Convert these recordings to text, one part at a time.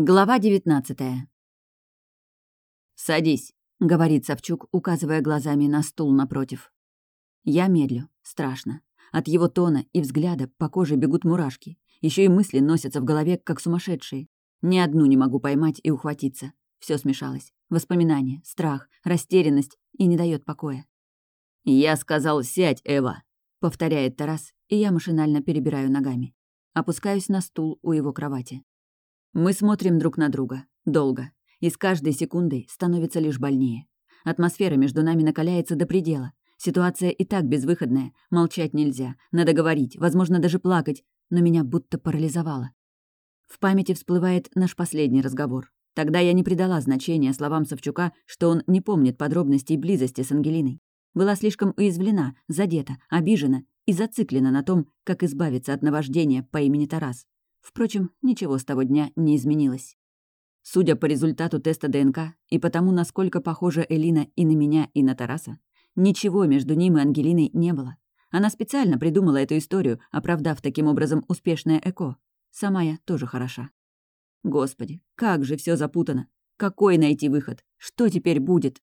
Глава девятнадцатая. «Садись», — говорит Савчук, указывая глазами на стул напротив. Я медлю. Страшно. От его тона и взгляда по коже бегут мурашки. Еще и мысли носятся в голове, как сумасшедшие. Ни одну не могу поймать и ухватиться. Все смешалось. Воспоминания, страх, растерянность и не дает покоя. «Я сказал, сядь, Эва», — повторяет Тарас, и я машинально перебираю ногами. Опускаюсь на стул у его кровати. Мы смотрим друг на друга. Долго. И с каждой секундой становится лишь больнее. Атмосфера между нами накаляется до предела. Ситуация и так безвыходная. Молчать нельзя. Надо говорить, возможно, даже плакать. Но меня будто парализовало. В памяти всплывает наш последний разговор. Тогда я не придала значения словам Савчука, что он не помнит подробностей близости с Ангелиной. Была слишком уязвлена, задета, обижена и зациклена на том, как избавиться от наваждения по имени Тарас. Впрочем, ничего с того дня не изменилось. Судя по результату теста ДНК и потому, насколько похожа Элина и на меня, и на Тараса, ничего между ним и Ангелиной не было. Она специально придумала эту историю, оправдав таким образом успешное ЭКО. Сама я тоже хороша. Господи, как же все запутано. Какой найти выход? Что теперь будет?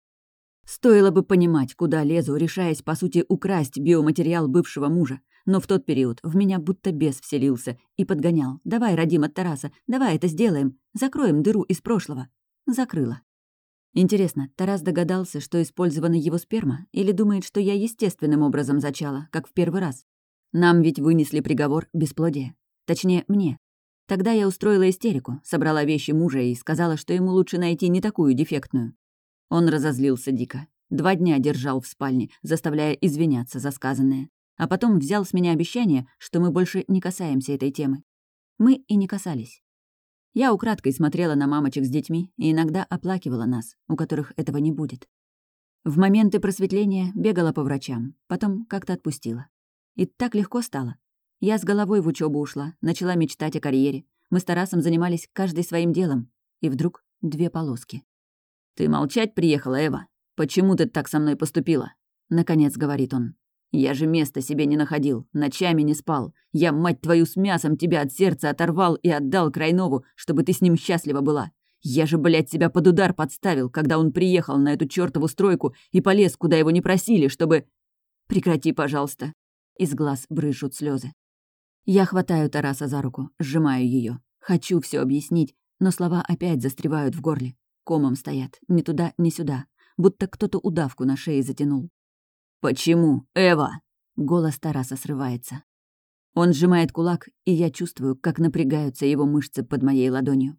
Стоило бы понимать, куда лезу, решаясь, по сути, украсть биоматериал бывшего мужа, но в тот период в меня будто бес вселился и подгонял. «Давай родим от Тараса, давай это сделаем, закроем дыру из прошлого». Закрыла. Интересно, Тарас догадался, что использована его сперма, или думает, что я естественным образом зачала, как в первый раз? Нам ведь вынесли приговор бесплодия. Точнее, мне. Тогда я устроила истерику, собрала вещи мужа и сказала, что ему лучше найти не такую дефектную. Он разозлился дико. Два дня держал в спальне, заставляя извиняться за сказанное а потом взял с меня обещание, что мы больше не касаемся этой темы. Мы и не касались. Я украдкой смотрела на мамочек с детьми и иногда оплакивала нас, у которых этого не будет. В моменты просветления бегала по врачам, потом как-то отпустила. И так легко стало. Я с головой в учебу ушла, начала мечтать о карьере. Мы с Тарасом занимались каждый своим делом. И вдруг две полоски. «Ты молчать приехала, Эва? Почему ты так со мной поступила?» Наконец говорит он. Я же места себе не находил, ночами не спал. Я, мать твою, с мясом тебя от сердца оторвал и отдал Крайнову, чтобы ты с ним счастлива была. Я же, блядь, себя под удар подставил, когда он приехал на эту чёртову стройку и полез, куда его не просили, чтобы... Прекрати, пожалуйста. Из глаз брызжут слезы. Я хватаю Тараса за руку, сжимаю ее. Хочу все объяснить, но слова опять застревают в горле. Комом стоят, ни туда, ни сюда. Будто кто-то удавку на шее затянул. «Почему, Эва?» Голос Тараса срывается. Он сжимает кулак, и я чувствую, как напрягаются его мышцы под моей ладонью.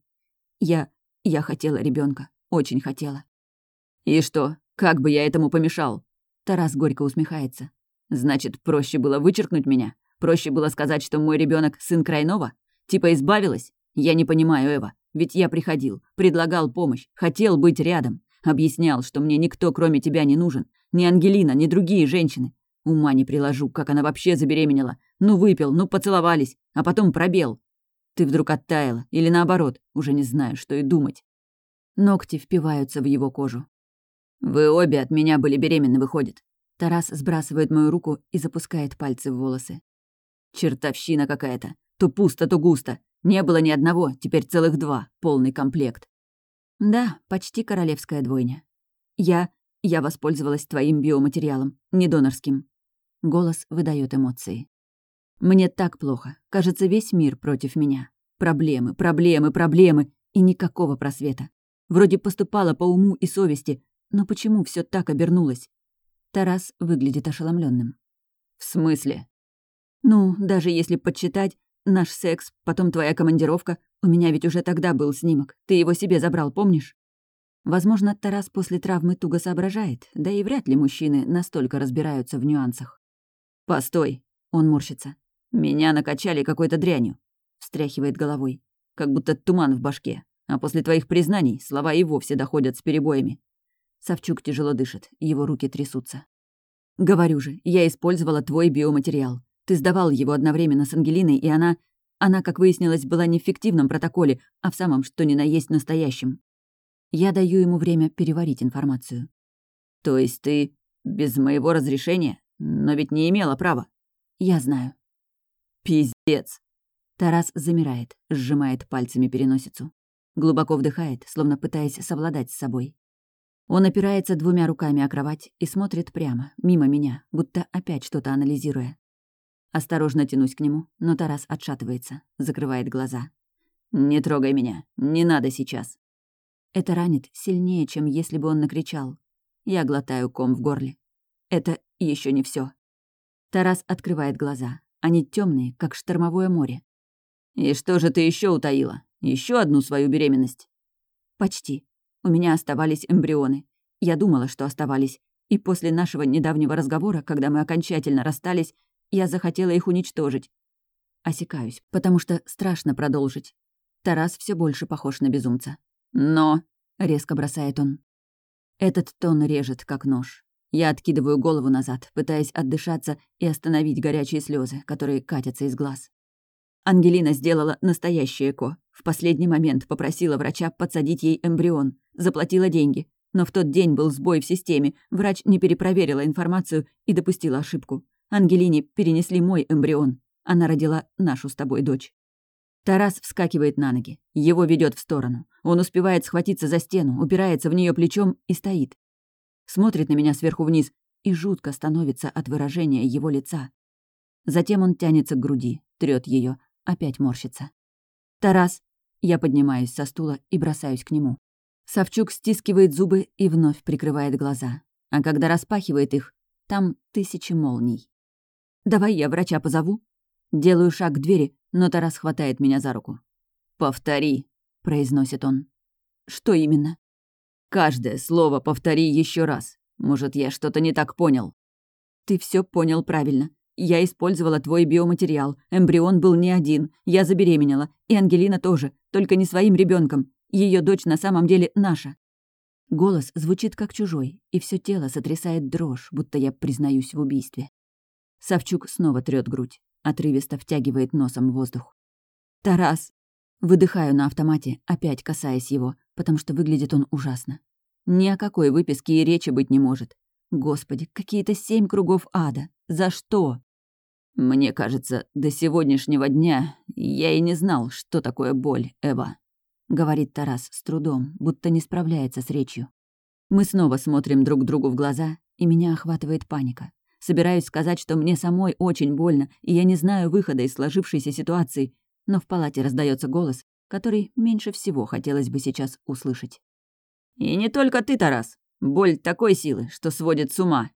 Я... я хотела ребенка, очень хотела. «И что, как бы я этому помешал?» Тарас горько усмехается. «Значит, проще было вычеркнуть меня? Проще было сказать, что мой ребенок сын Крайнова? Типа избавилась? Я не понимаю, Эва. Ведь я приходил, предлагал помощь, хотел быть рядом. Объяснял, что мне никто, кроме тебя, не нужен. Ни Ангелина, ни другие женщины. Ума не приложу, как она вообще забеременела. Ну, выпил, ну, поцеловались, а потом пробел. Ты вдруг оттаяла, или наоборот, уже не знаю, что и думать. Ногти впиваются в его кожу. «Вы обе от меня были беременны, выходит». Тарас сбрасывает мою руку и запускает пальцы в волосы. «Чертовщина какая-то. То пусто, то густо. Не было ни одного, теперь целых два, полный комплект». «Да, почти королевская двойня. Я я воспользовалась твоим биоматериалом, не донорским. Голос выдает эмоции. Мне так плохо. Кажется, весь мир против меня. Проблемы, проблемы, проблемы. И никакого просвета. Вроде поступала по уму и совести, но почему все так обернулось? Тарас выглядит ошеломленным. В смысле? Ну, даже если подсчитать, наш секс, потом твоя командировка, у меня ведь уже тогда был снимок. Ты его себе забрал, помнишь? Возможно, Тарас после травмы туго соображает, да и вряд ли мужчины настолько разбираются в нюансах. «Постой!» — он морщится. «Меня накачали какой-то дрянью!» — встряхивает головой. «Как будто туман в башке. А после твоих признаний слова и вовсе доходят с перебоями». Савчук тяжело дышит, его руки трясутся. «Говорю же, я использовала твой биоматериал. Ты сдавал его одновременно с Ангелиной, и она... Она, как выяснилось, была не в фиктивном протоколе, а в самом что ни на есть настоящем. Я даю ему время переварить информацию. «То есть ты без моего разрешения? Но ведь не имела права». «Я знаю». «Пиздец». Тарас замирает, сжимает пальцами переносицу. глубоко вдыхает, словно пытаясь совладать с собой. Он опирается двумя руками о кровать и смотрит прямо, мимо меня, будто опять что-то анализируя. Осторожно тянусь к нему, но Тарас отшатывается, закрывает глаза. «Не трогай меня, не надо сейчас». Это ранит сильнее, чем если бы он накричал. Я глотаю ком в горле. Это еще не все. Тарас открывает глаза. Они темные, как штормовое море. «И что же ты еще утаила? Еще одну свою беременность?» «Почти. У меня оставались эмбрионы. Я думала, что оставались. И после нашего недавнего разговора, когда мы окончательно расстались, я захотела их уничтожить. Осекаюсь, потому что страшно продолжить. Тарас все больше похож на безумца. «Но...» — резко бросает он. Этот тон режет, как нож. Я откидываю голову назад, пытаясь отдышаться и остановить горячие слезы, которые катятся из глаз. Ангелина сделала настоящее ЭКО. В последний момент попросила врача подсадить ей эмбрион, заплатила деньги. Но в тот день был сбой в системе, врач не перепроверила информацию и допустила ошибку. Ангелине перенесли мой эмбрион. Она родила нашу с тобой дочь. Тарас вскакивает на ноги. Его ведет в сторону. Он успевает схватиться за стену, упирается в нее плечом и стоит. Смотрит на меня сверху вниз, и жутко становится от выражения его лица. Затем он тянется к груди, трёт ее, опять морщится. «Тарас!» Я поднимаюсь со стула и бросаюсь к нему. Савчук стискивает зубы и вновь прикрывает глаза. А когда распахивает их, там тысячи молний. «Давай я врача позову?» Делаю шаг к двери, но Тарас хватает меня за руку. «Повтори», — произносит он. «Что именно?» «Каждое слово повтори еще раз. Может, я что-то не так понял». «Ты все понял правильно. Я использовала твой биоматериал. Эмбрион был не один. Я забеременела. И Ангелина тоже. Только не своим ребенком. Ее дочь на самом деле наша». Голос звучит как чужой, и все тело сотрясает дрожь, будто я признаюсь в убийстве. Савчук снова трёт грудь, отрывисто втягивает носом воздух. «Тарас!» Выдыхаю на автомате, опять касаясь его, потому что выглядит он ужасно. Ни о какой выписке и речи быть не может. Господи, какие-то семь кругов ада. За что? Мне кажется, до сегодняшнего дня я и не знал, что такое боль, Эва. Говорит Тарас с трудом, будто не справляется с речью. Мы снова смотрим друг другу в глаза, и меня охватывает паника. Собираюсь сказать, что мне самой очень больно, и я не знаю выхода из сложившейся ситуации, но в палате раздается голос, который меньше всего хотелось бы сейчас услышать. «И не только ты, Тарас. Боль такой силы, что сводит с ума.